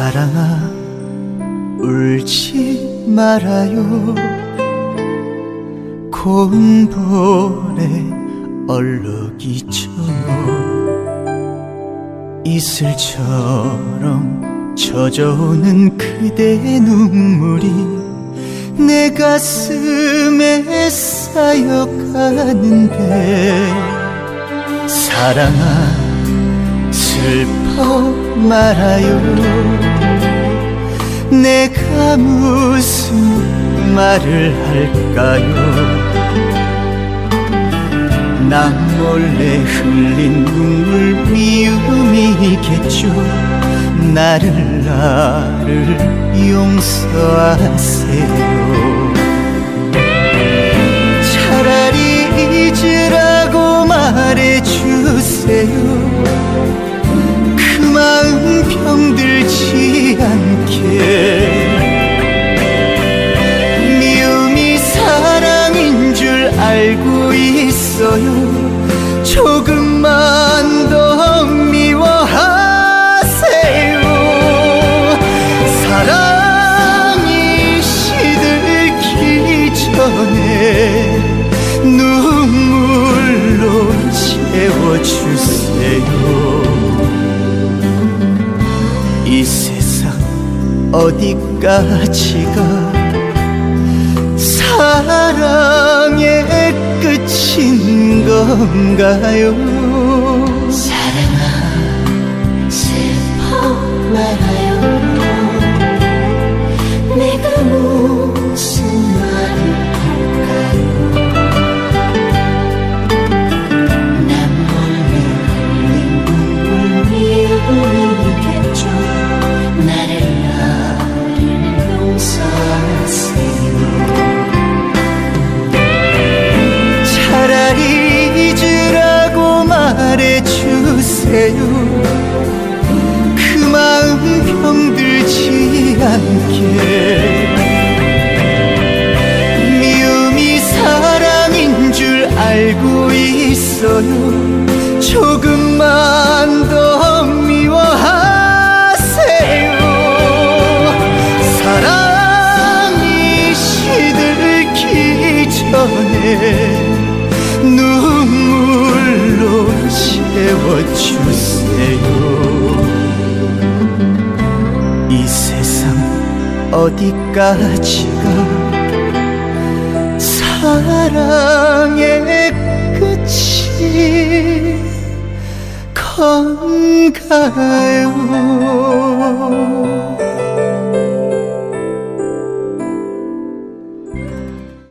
사랑아 울지 말아요. 고운 볼에 얼룩이죠 이슬처럼 젖어오는 그대의 눈물이 내 가슴에 쌓여가는데 사랑아 슬퍼 말아요. 내가 무슨 말을 할까요? 나 몰래 흘린 눈물 미움이겠죠. 나를 나를 용서하세요. 차라리 잊으라고 말해주세요 있어요. 조금만 더 미워하세요. 사랑이 시들기 전에 눈물로 채워주세요. 이 세상 어디까지가 사랑의 끝인 건가요? 사랑아 슬퍼 말아요 주세요 그 마음 병들지 않게. 미움이 사랑인 줄 알고 있어요. 조금만 더 미워하세요. 사랑이 시들기 전에 채워주세요. 이 세상 어디까지가 사랑의 끝이 건가요